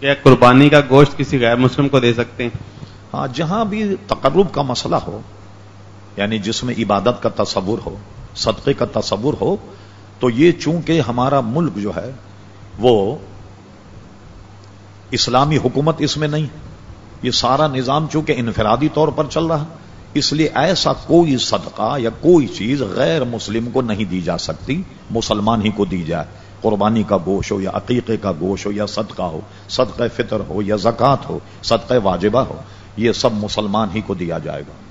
کیا قربانی کا گوشت کسی غیر مسلم کو دے سکتے ہیں۔ ہاں جہاں بھی تقرب کا مسئلہ ہو یعنی جس میں عبادت کا تصور ہو، صدقے کا تصور ہو، تو یہ چونکہ ہمارا ملک جو ہے، وہ اسلامی حکومت اس میں نہیں، یہ سارا نظام چونکہ انفرادی طور پر چل رہا۔ اس لیے ایسا کوئی صدقہ یا کوئی چیز غیر مسلم کو نہیں دی جا سکتی، مسلمان ہی کو دی جائے۔ قربانی کا گوشت ہو یا عقیقے کا گوشت ہو یا صدقہ ہو، صدقہ فطر ہو یا زکوٰۃ ہو، صدقہ واجبہ ہو، یہ سب مسلمان ہی کو دیا جائے گا۔